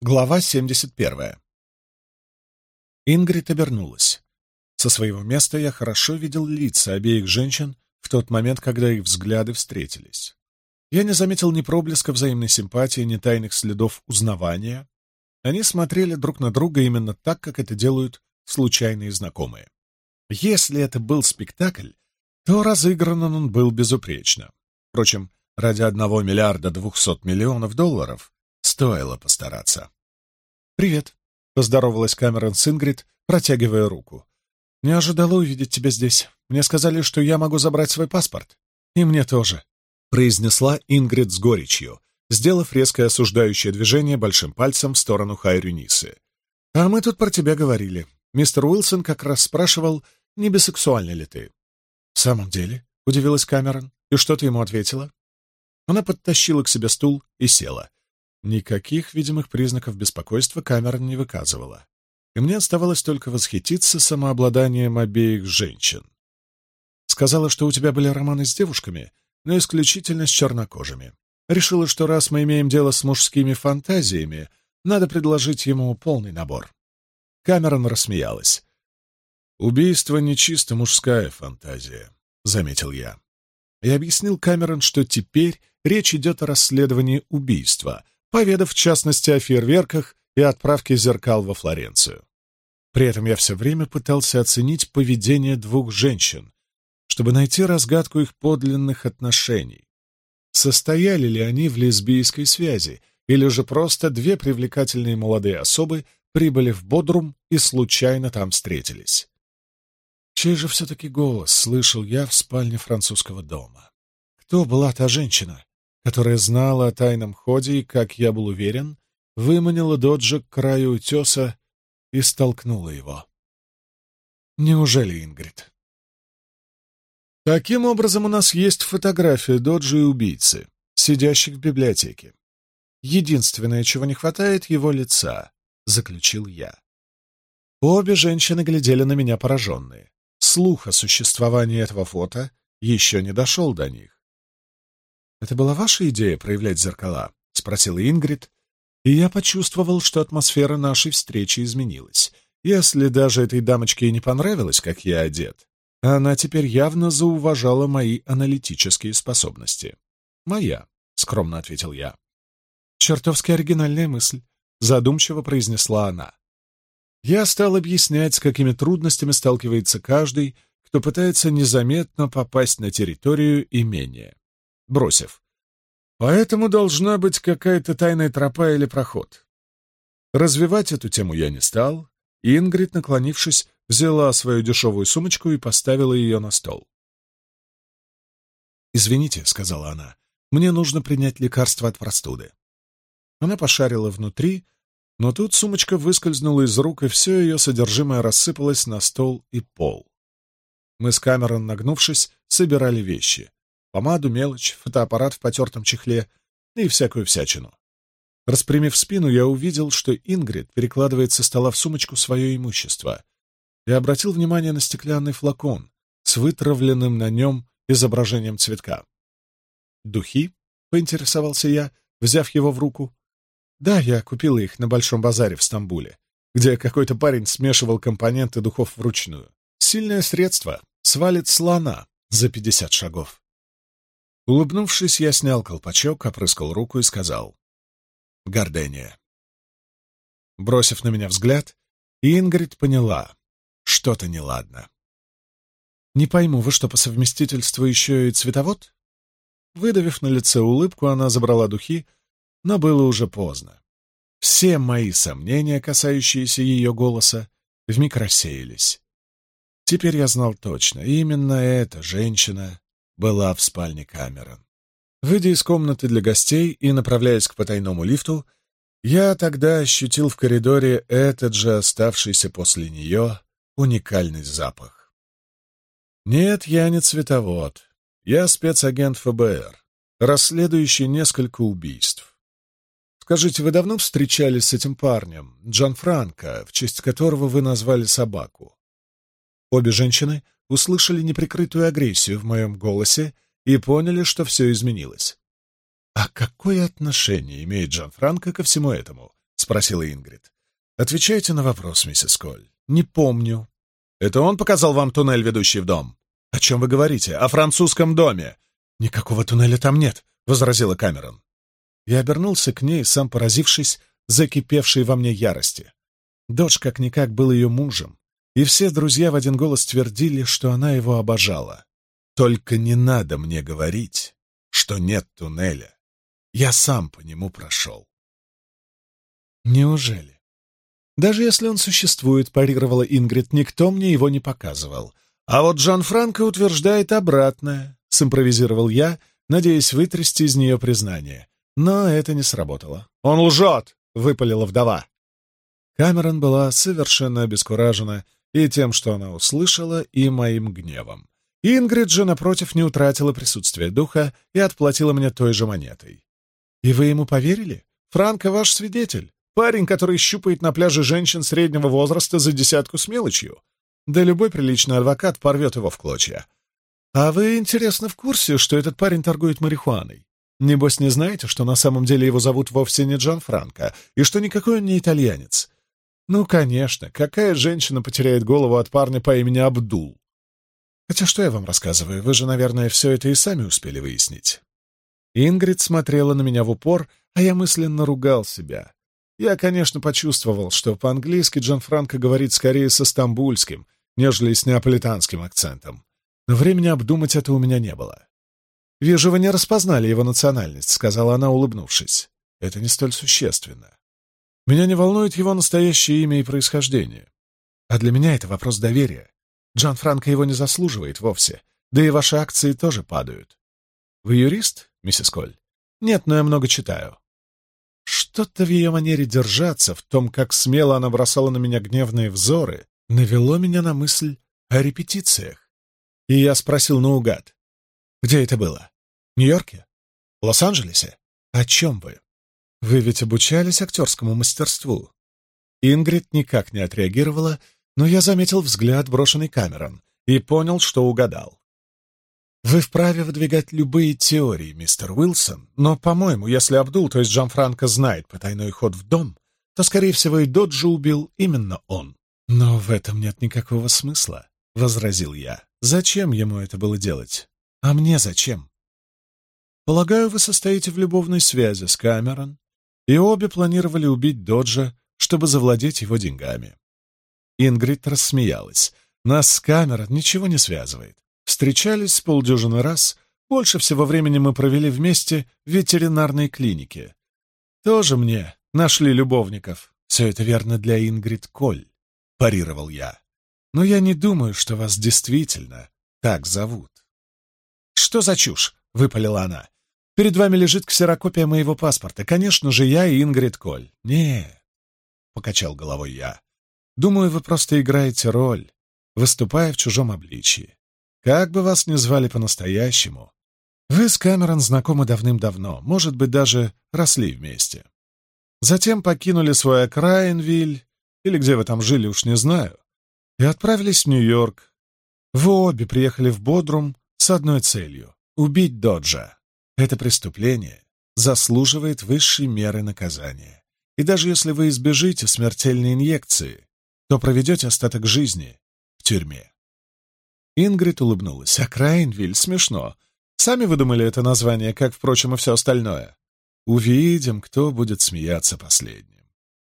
Глава 71. Ингрид обернулась. Со своего места я хорошо видел лица обеих женщин в тот момент, когда их взгляды встретились. Я не заметил ни проблеска взаимной симпатии, ни тайных следов узнавания. Они смотрели друг на друга именно так, как это делают случайные знакомые. Если это был спектакль, то разыгран он был безупречно. Впрочем, ради одного миллиарда двухсот миллионов долларов стоило постараться. «Привет!» — поздоровалась Камерон с Ингрид, протягивая руку. «Не ожидала увидеть тебя здесь. Мне сказали, что я могу забрать свой паспорт. И мне тоже», — произнесла Ингрид с горечью, сделав резкое осуждающее движение большим пальцем в сторону Хайрюнисы. «А мы тут про тебя говорили. Мистер Уилсон как раз спрашивал, не бисексуальна ли ты». «В самом деле?» — удивилась Камерон. «И что ты ему ответила?» Она подтащила к себе стул и села. Никаких видимых признаков беспокойства камера не выказывала. И мне оставалось только восхититься самообладанием обеих женщин. Сказала, что у тебя были романы с девушками, но исключительно с чернокожими. Решила, что раз мы имеем дело с мужскими фантазиями, надо предложить ему полный набор. Камерон рассмеялась. «Убийство — не чисто мужская фантазия», — заметил я. И объяснил Камерон, что теперь речь идет о расследовании убийства — поведав в частности о фейерверках и отправке зеркал во Флоренцию. При этом я все время пытался оценить поведение двух женщин, чтобы найти разгадку их подлинных отношений. Состояли ли они в лесбийской связи, или же просто две привлекательные молодые особы прибыли в Бодрум и случайно там встретились. Чей же все-таки голос слышал я в спальне французского дома? Кто была та женщина, которая знала о тайном ходе, и как я был уверен, выманила Доджа к краю утеса и столкнула его. Неужели Ингрид? Таким образом, у нас есть фотография Доджи и убийцы, сидящих в библиотеке. Единственное, чего не хватает, — его лица, — заключил я. Обе женщины глядели на меня пораженные. Слух о существовании этого фото еще не дошел до них. «Это была ваша идея проявлять зеркала?» — спросила Ингрид. И я почувствовал, что атмосфера нашей встречи изменилась. Если даже этой дамочке не понравилось, как я одет, она теперь явно зауважала мои аналитические способности. «Моя», — скромно ответил я. «Чертовски оригинальная мысль», — задумчиво произнесла она. Я стал объяснять, с какими трудностями сталкивается каждый, кто пытается незаметно попасть на территорию имения бросив. Поэтому должна быть какая-то тайная тропа или проход. Развивать эту тему я не стал, и Ингрид, наклонившись, взяла свою дешевую сумочку и поставила ее на стол. «Извините», — сказала она, — «мне нужно принять лекарство от простуды». Она пошарила внутри, но тут сумочка выскользнула из рук, и все ее содержимое рассыпалось на стол и пол. Мы с Камерон, нагнувшись, собирали вещи помаду, мелочь, фотоаппарат в потертом чехле, да и всякую всячину. Распрямив спину, я увидел, что Ингрид перекладывает со стола в сумочку свое имущество. и обратил внимание на стеклянный флакон с вытравленным на нем изображением цветка. «Духи?» — поинтересовался я, взяв его в руку. «Да, я купил их на Большом базаре в Стамбуле, где какой-то парень смешивал компоненты духов вручную. Сильное средство свалит слона за пятьдесят шагов». Улыбнувшись, я снял колпачок, а опрыскал руку и сказал «Гордение». Бросив на меня взгляд, Ингрид поняла, что-то неладно. «Не пойму, вы что, по совместительству еще и цветовод?» Выдавив на лице улыбку, она забрала духи, но было уже поздно. Все мои сомнения, касающиеся ее голоса, вмиг рассеялись. Теперь я знал точно, именно эта женщина была в спальне Камерон. Выйдя из комнаты для гостей и направляясь к потайному лифту, я тогда ощутил в коридоре этот же оставшийся после нее уникальный запах. Нет, я не цветовод. Я спецагент ФБР, расследующий несколько убийств. Скажите, вы давно встречались с этим парнем, Джан Франко, в честь которого вы назвали собаку? Обе женщины услышали неприкрытую агрессию в моем голосе и поняли, что все изменилось. «А какое отношение имеет Джан Франко ко всему этому?» — спросила Ингрид. «Отвечайте на вопрос, миссис Коль. Не помню». «Это он показал вам туннель, ведущий в дом?» «О чем вы говорите? О французском доме?» «Никакого туннеля там нет», — возразила Камерон. Я обернулся к ней, сам поразившись закипевшей во мне ярости. Дочь как-никак был ее мужем, и все друзья в один голос твердили, что она его обожала. Только не надо мне говорить, что нет туннеля. Я сам по нему прошел. Неужели? Даже если он существует, парировала Ингрид, никто мне его не показывал. А вот Джан Франко утверждает обратное, симпровизировал я, надеясь вытрясти из нее признание. Но это не сработало. «Он лжет!» — выпалила вдова. Камерон была совершенно обескуражена, и тем, что она услышала, и моим гневом. Ингрид же, напротив, не утратила присутствие духа и отплатила мне той же монетой. «И вы ему поверили? Франко ваш свидетель, парень, который щупает на пляже женщин среднего возраста за десятку с мелочью. Да любой приличный адвокат порвет его в клочья. А вы, интересно, в курсе, что этот парень торгует марихуаной? Небось, не знаете, что на самом деле его зовут вовсе не Джан Франко, и что никакой он не итальянец?» Ну, конечно, какая женщина потеряет голову от парня по имени Абдул? Хотя что я вам рассказываю, вы же, наверное, все это и сами успели выяснить. Ингрид смотрела на меня в упор, а я мысленно ругал себя. Я, конечно, почувствовал, что по-английски Джан Франко говорит скорее со стамбульским, нежели с неаполитанским акцентом. Но времени обдумать это у меня не было. «Вижу, вы не распознали его национальность», — сказала она, улыбнувшись. «Это не столь существенно. Меня не волнует его настоящее имя и происхождение. А для меня это вопрос доверия. Джан Франко его не заслуживает вовсе, да и ваши акции тоже падают. Вы юрист, миссис Коль? Нет, но я много читаю. Что-то в ее манере держаться, в том, как смело она бросала на меня гневные взоры, навело меня на мысль о репетициях. И я спросил наугад. Где это было? В Нью-Йорке? В Лос-Анджелесе? О чем вы? Вы ведь обучались актерскому мастерству. Ингрид никак не отреагировала, но я заметил взгляд, брошенный Камерон, и понял, что угадал. Вы вправе выдвигать любые теории, мистер Уилсон, но, по-моему, если Абдул, то есть Джанфранко, знает потайной ход в дом, то, скорее всего, и Доджи убил именно он. Но в этом нет никакого смысла, — возразил я. Зачем ему это было делать? А мне зачем? Полагаю, вы состоите в любовной связи с Камерон, и обе планировали убить Доджа, чтобы завладеть его деньгами. Ингрид рассмеялась. Нас с камерой ничего не связывает. Встречались полдюжины раз. Больше всего времени мы провели вместе в ветеринарной клинике. Тоже мне нашли любовников. Все это верно для Ингрид Коль, парировал я. Но я не думаю, что вас действительно так зовут. Что за чушь? — выпалила она. Перед вами лежит ксерокопия моего паспорта. Конечно же, я и Ингрид Коль. Не, — покачал головой я. Думаю, вы просто играете роль, выступая в чужом обличии. Как бы вас ни звали по-настоящему, вы с Кэмерон знакомы давным-давно, может быть, даже росли вместе. Затем покинули свой окраинвиль, или где вы там жили, уж не знаю, и отправились в Нью-Йорк. Вы обе приехали в Бодрум с одной целью — убить Доджа. Это преступление заслуживает высшей меры наказания. И даже если вы избежите смертельной инъекции, то проведете остаток жизни в тюрьме. Ингрид улыбнулась. «А Крайнвиль, смешно. Сами выдумали это название, как, впрочем, и все остальное. Увидим, кто будет смеяться последним».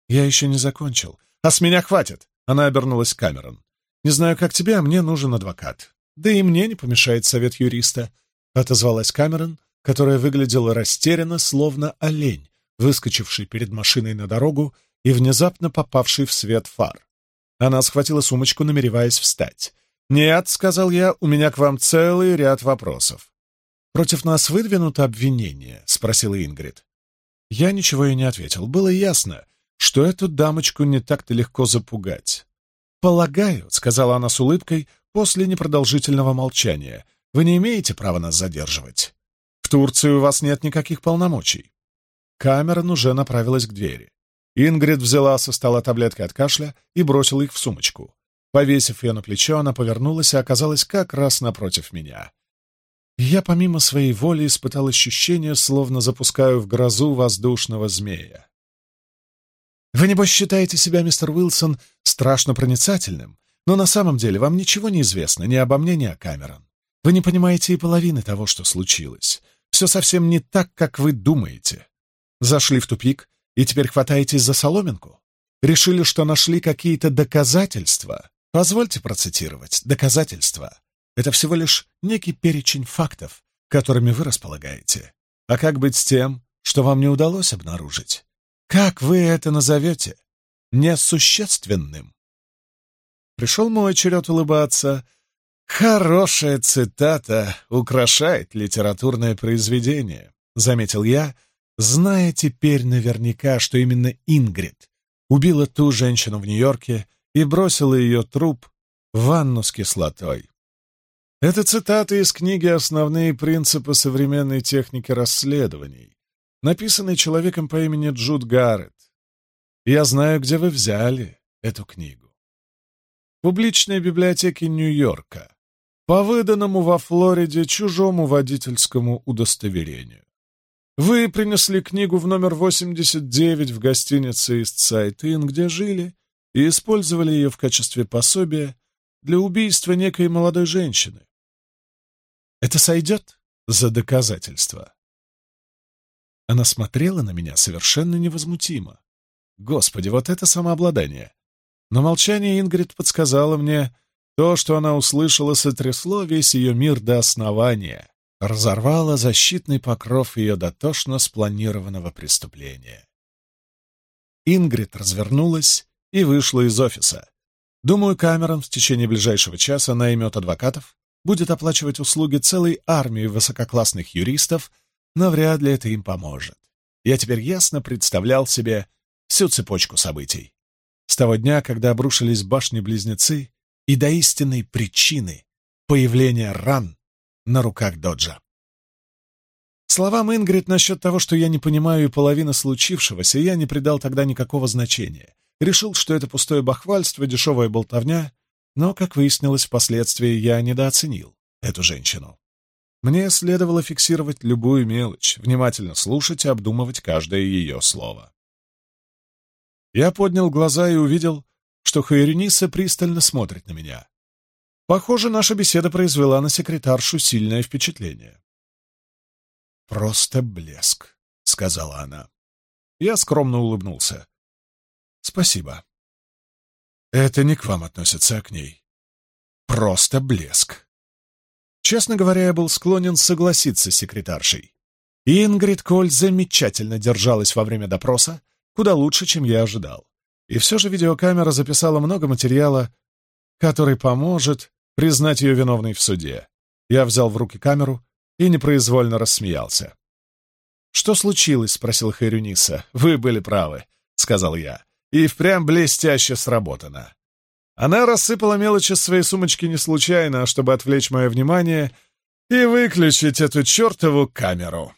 «Я еще не закончил. А с меня хватит!» Она обернулась к Камерон. «Не знаю, как тебе, а мне нужен адвокат. Да и мне не помешает совет юриста», — отозвалась Камерон, которая выглядела растерянно, словно олень, выскочивший перед машиной на дорогу и внезапно попавший в свет фар. Она схватила сумочку, намереваясь встать. «Нет», — сказал я, — «у меня к вам целый ряд вопросов». «Против нас выдвинуто обвинение?» — спросила Ингрид. Я ничего ей не ответил. Было ясно, что эту дамочку не так-то легко запугать. «Полагаю», — сказала она с улыбкой после непродолжительного молчания, — «вы не имеете права нас задерживать». Турции у вас нет никаких полномочий». Камерон уже направилась к двери. Ингрид взяла со стола таблетки от кашля и бросила их в сумочку. Повесив ее на плечо, она повернулась и оказалась как раз напротив меня. Я помимо своей воли испытал ощущение, словно запускаю в грозу воздушного змея. Вы, небось, считаете себя, мистер Уилсон, страшно проницательным, но на самом деле вам ничего не известно ни обо мне, ни о Камерон. Вы не понимаете и половины того, что случилось. Все совсем не так, как вы думаете. Зашли в тупик и теперь хватаетесь за соломинку. Решили, что нашли какие-то доказательства. Позвольте процитировать. Доказательства. Это всего лишь некий перечень фактов, которыми вы располагаете. А как быть с тем, что вам не удалось обнаружить? Как вы это назовете? Несущественным. Пришел мой черед улыбаться, «Хорошая цитата украшает литературное произведение», — заметил я, зная теперь наверняка, что именно Ингрид убила ту женщину в Нью-Йорке и бросила ее труп в ванну с кислотой. Это цитаты из книги «Основные принципы современной техники расследований», написанной человеком по имени Джуд Гарретт. Я знаю, где вы взяли эту книгу. В публичной библиотеке Нью-Йорка по выданному во Флориде чужому водительскому удостоверению. Вы принесли книгу в номер 89 в гостинице из Цайтын, где жили, и использовали ее в качестве пособия для убийства некой молодой женщины. Это сойдет за доказательство. Она смотрела на меня совершенно невозмутимо. Господи, вот это самообладание! Но молчание Ингрид подсказало мне, то, что она услышала, сотрясло весь ее мир до основания, разорвало защитный покров ее дотошно спланированного преступления. Ингрид развернулась и вышла из офиса. Думаю, Камерон в течение ближайшего часа наймет адвокатов, будет оплачивать услуги целой армии высококлассных юристов, но вряд ли это им поможет. Я теперь ясно представлял себе всю цепочку событий. С того дня, когда обрушились башни-близнецы, и до истинной причины появления ран на руках Доджа. Словам Ингрид насчет того, что я не понимаю и половины случившегося, я не придал тогда никакого значения. Решил, что это пустое бахвальство, дешевая болтовня, но, как выяснилось впоследствии, я недооценил эту женщину. Мне следовало фиксировать любую мелочь, внимательно слушать и обдумывать каждое ее слово. Я поднял глаза и увидел, что Хуэриниса пристально смотрит на меня. Похоже, наша беседа произвела на секретаршу сильное впечатление. «Просто блеск», — сказала она. Я скромно улыбнулся. «Спасибо». «Это не к вам относится, а к ней. Просто блеск». Честно говоря, я был склонен согласиться с секретаршей. Ингрид Коль замечательно держалась во время допроса, куда лучше, чем я ожидал. И все же видеокамера записала много материала, который поможет признать ее виновной в суде. Я взял в руки камеру и непроизвольно рассмеялся. «Что случилось?» — спросил Хайрюниса. «Вы были правы», — сказал я. «И впрямь блестяще сработано». Она рассыпала мелочи своей сумочки не случайно, а чтобы отвлечь мое внимание и выключить эту чертову камеру.